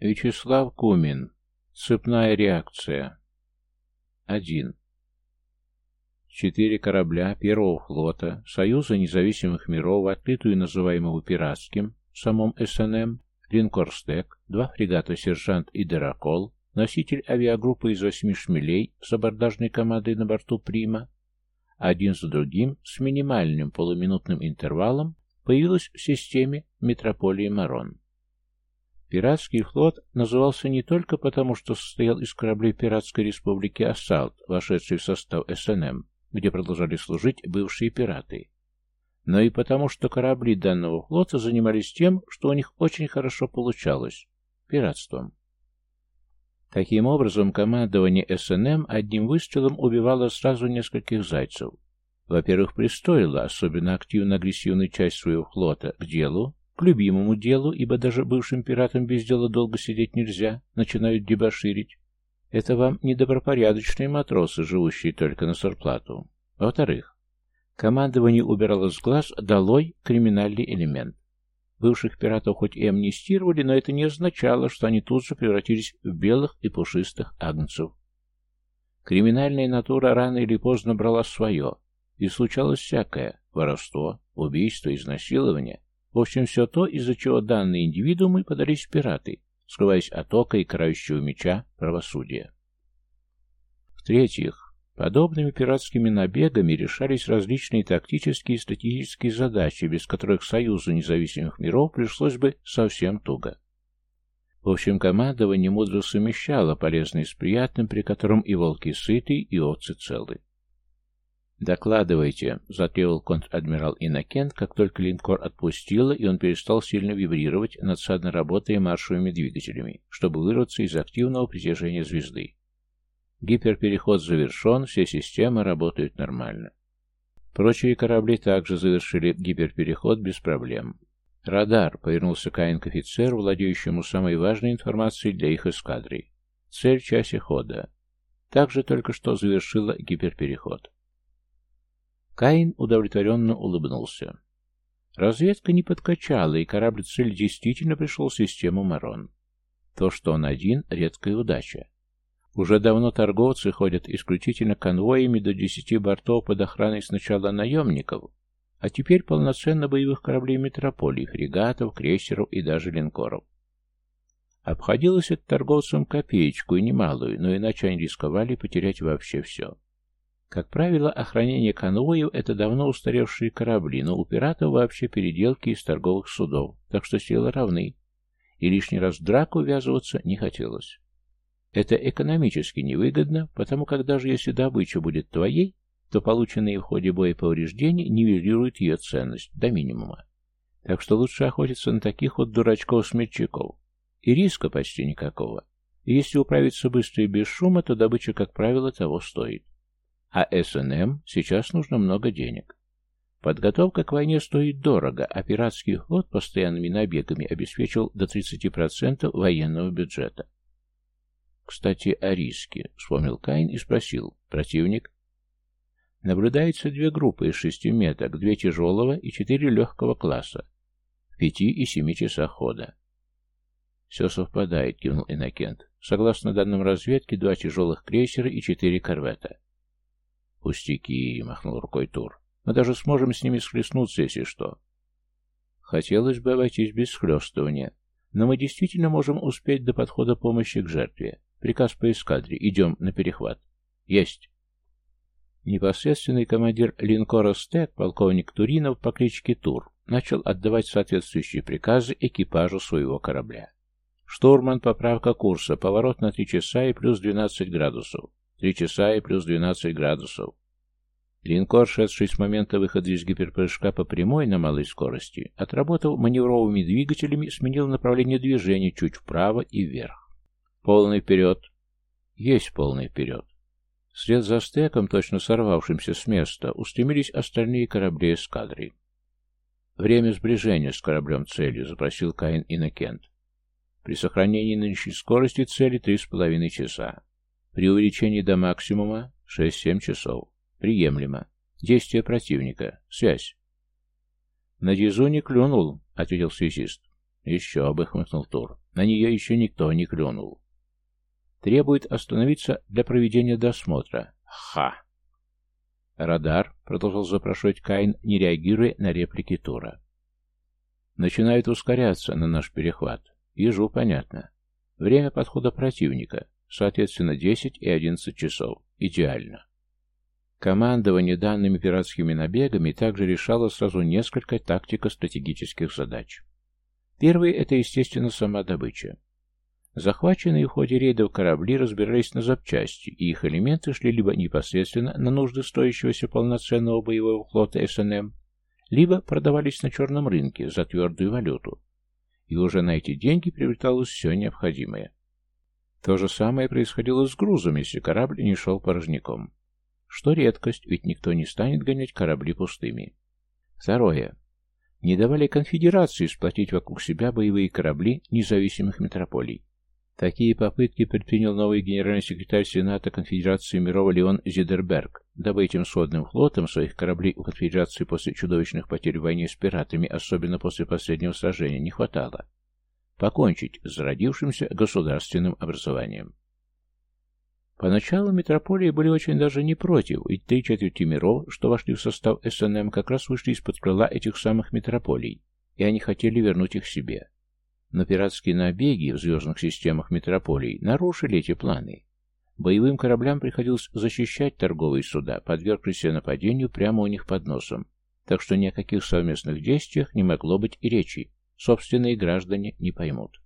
Вячеслав Кумин. Цепная реакция. 1. Четыре корабля Первого флота Союза независимых миров, открытую называемого пиратским, самом СНМ, линкор «Стек», два фрегата «Сержант» и «Деракол», носитель авиагруппы из восьми шмелей с абордажной командой на борту «Прима», один за другим, с минимальным полуминутным интервалом, появилась в системе метрополии Марон. Пиратский флот назывался не только потому, что состоял из кораблей Пиратской республики Ассалт, вошедшей в состав СНМ, где продолжали служить бывшие пираты, но и потому, что корабли данного флота занимались тем, что у них очень хорошо получалось – пиратством. Таким образом, командование СНМ одним выстрелом убивало сразу нескольких зайцев. Во-первых, пристоило особенно активно-агрессивную часть своего флота к делу, к любимому делу, ибо даже бывшим пиратам без дела долго сидеть нельзя, начинают дебоширить. Это вам не матросы, живущие только на зарплату. Во-вторых, командование убирало с глаз долой криминальный элемент. Бывших пиратов хоть и амнистировали, но это не означало, что они тут же превратились в белых и пушистых агнцев. Криминальная натура рано или поздно брала свое, и случалось всякое – воровство, убийство, изнасилование – в общем, все то, из-за чего данные индивидуумы подались пираты, скрываясь от ока и карающего меча правосудия. В-третьих, подобными пиратскими набегами решались различные тактические и стратегические задачи, без которых Союзу независимых миров пришлось бы совсем туго. В общем, командование мудро совмещало полезное с приятным, при котором и волки сыты, и овцы целы. «Докладывайте», — затребовал контр-адмирал Иннокент, как только линкор отпустило, и он перестал сильно вибрировать, надсадно работая маршевыми двигателями, чтобы вырваться из активного притяжения звезды. Гиперпереход завершен, все системы работают нормально. Прочие корабли также завершили гиперпереход без проблем. «Радар», — повернулся Каин к офицеру, владеющему самой важной информацией для их эскадры. «Цель часе хода». Также только что завершила гиперпереход. Каин удовлетворенно улыбнулся. Разведка не подкачала, и корабль-цель действительно пришел в систему Марон. То, что он один, — редкая удача. Уже давно торговцы ходят исключительно конвоями до десяти бортов под охраной сначала наемников, а теперь полноценно боевых кораблей метрополий, фрегатов, крейсеров и даже линкоров. Обходилось это торговцам копеечку и немалую, но иначе они рисковали потерять вообще все. Как правило, охранение конвоев – это давно устаревшие корабли, но у пиратов вообще переделки из торговых судов, так что силы равны, и лишний раз в драку ввязываться не хотелось. Это экономически невыгодно, потому как даже если добыча будет твоей, то полученные в ходе боя повреждения нивелируют ее ценность до минимума. Так что лучше охотиться на таких вот дурачков-смельчаков. И риска почти никакого. И если управиться быстро и без шума, то добыча, как правило, того стоит. А СНМ сейчас нужно много денег. Подготовка к войне стоит дорого, а пиратский флот постоянными набегами обеспечил до 30% военного бюджета. «Кстати, о риске», — вспомнил Каин и спросил. «Противник?» Наблюдается две группы из шести меток, две тяжелого и четыре легкого класса, в пяти и семи часах хода. «Все совпадает», — кивнул Иннокент. «Согласно данным разведки, два тяжелых крейсера и четыре корвета. «Пустяки», — махнул рукой Тур. «Мы даже сможем с ними схлестнуться, если что». Хотелось бы обойтись без схлестывания, но мы действительно можем успеть до подхода помощи к жертве. Приказ по эскадре. Идем на перехват. Есть. Непосредственный командир линкора «Стек», полковник Туринов по кличке Тур, начал отдавать соответствующие приказы экипажу своего корабля. Штурман, поправка курса, поворот на 3 часа и плюс 12 градусов. Три часа и плюс 12 градусов. Линкор, шедший с момента выхода из гиперпрыжка по прямой на малой скорости, отработав маневровыми двигателями, сменил направление движения чуть вправо и вверх. Полный вперед. Есть полный вперед. Вслед за стеком, точно сорвавшимся с места, устремились остальные корабли эскадры. «Время сближения с кораблем целью», — запросил Каин Иннокент. «При сохранении нынешней скорости цели три с половиной часа. При увеличении до максимума 6-7 часов. Приемлемо. Действие противника. Связь. На дизу не клюнул, ответил связист. Еще бы, хмыкнул Тур. На нее еще никто не клюнул. Требует остановиться для проведения досмотра. Ха! Радар, продолжил запрашивать Кайн, не реагируя на реплики Тура. Начинает ускоряться на наш перехват. Ежу понятно. Время подхода противника, соответственно, 10 и 11 часов. Идеально. Командование данными пиратскими набегами также решало сразу несколько тактико-стратегических задач. Первый – это, естественно, сама добыча. Захваченные в ходе рейдов корабли разбирались на запчасти, и их элементы шли либо непосредственно на нужды стоящегося полноценного боевого флота СНМ, либо продавались на черном рынке за твердую валюту, и уже на эти деньги приобреталось все необходимое. То же самое происходило с грузом, если корабль не шел порожняком. Что редкость, ведь никто не станет гонять корабли пустыми. Второе. Не давали конфедерации сплотить вокруг себя боевые корабли независимых метрополий. Такие попытки предпринял новый генеральный секретарь Сената Конфедерации миров Леон Зидерберг, дабы этим сводным флотом своих кораблей у Конфедерации после чудовищных потерь в войне с пиратами, особенно после последнего сражения, не хватало. Покончить с зародившимся государственным образованием. Поначалу метрополии были очень даже не против, ведь три четверти миров, что вошли в состав СНМ, как раз вышли из-под крыла этих самых метрополий, и они хотели вернуть их себе. Но пиратские набеги в звездных системах метрополий нарушили эти планы. Боевым кораблям приходилось защищать торговые суда, подвергшиеся нападению прямо у них под носом, так что ни о каких совместных действиях не могло быть и речи, собственные граждане не поймут.